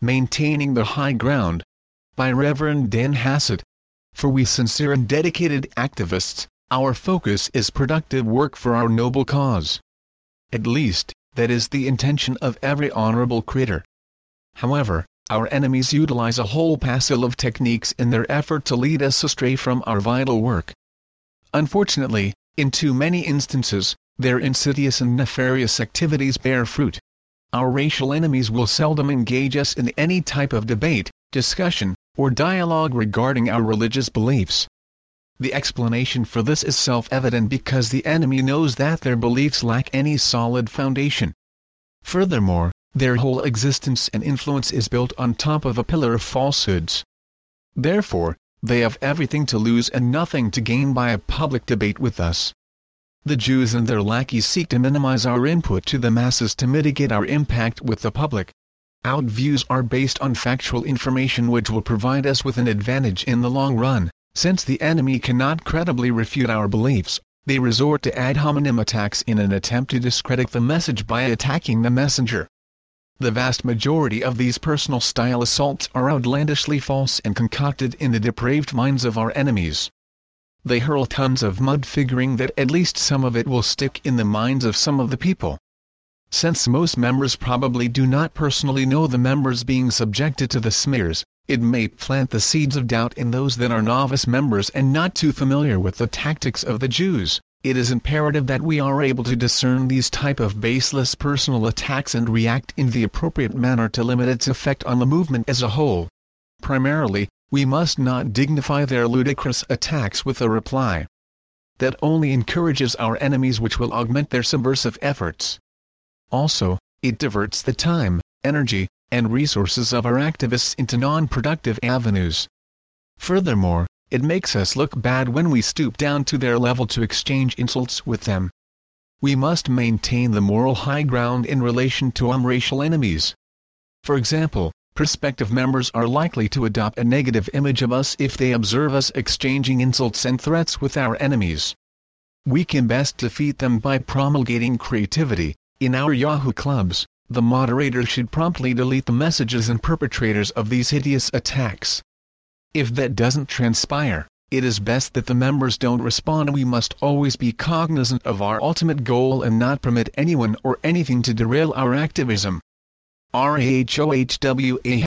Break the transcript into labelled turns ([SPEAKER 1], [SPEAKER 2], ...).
[SPEAKER 1] Maintaining the High Ground by Reverend Dan Hassett. For we sincere and dedicated activists, our focus is productive work for our noble cause. At least, that is the intention of every honorable critter. However, our enemies utilize a whole passel of techniques in their effort to lead us astray from our vital work. Unfortunately, in too many instances, their insidious and nefarious activities bear fruit. Our racial enemies will seldom engage us in any type of debate, discussion, or dialogue regarding our religious beliefs. The explanation for this is self-evident because the enemy knows that their beliefs lack any solid foundation. Furthermore, their whole existence and influence is built on top of a pillar of falsehoods. Therefore, they have everything to lose and nothing to gain by a public debate with us. The Jews and their lackeys seek to minimize our input to the masses to mitigate our impact with the public. Out views are based on factual information which will provide us with an advantage in the long run, since the enemy cannot credibly refute our beliefs, they resort to ad hominem attacks in an attempt to discredit the message by attacking the messenger. The vast majority of these personal style assaults are outlandishly false and concocted in the depraved minds of our enemies. They hurl tons of mud figuring that at least some of it will stick in the minds of some of the people. Since most members probably do not personally know the members being subjected to the smears, it may plant the seeds of doubt in those that are novice members and not too familiar with the tactics of the Jews, it is imperative that we are able to discern these type of baseless personal attacks and react in the appropriate manner to limit its effect on the movement as a whole. Primarily, we must not dignify their ludicrous attacks with a reply that only encourages our enemies which will augment their subversive efforts. Also, it diverts the time, energy, and resources of our activists into non-productive avenues. Furthermore, it makes us look bad when we stoop down to their level to exchange insults with them. We must maintain the moral high ground in relation to our racial enemies. For example, prospective members are likely to adopt a negative image of us if they observe us exchanging insults and threats with our enemies. We can best defeat them by promulgating creativity. In our Yahoo clubs, the moderator should promptly delete the messages and perpetrators of these hideous attacks. If that doesn't transpire, it is best that the members don't respond we must always be cognizant of our ultimate goal and not permit anyone or anything to derail our activism. RAHOWA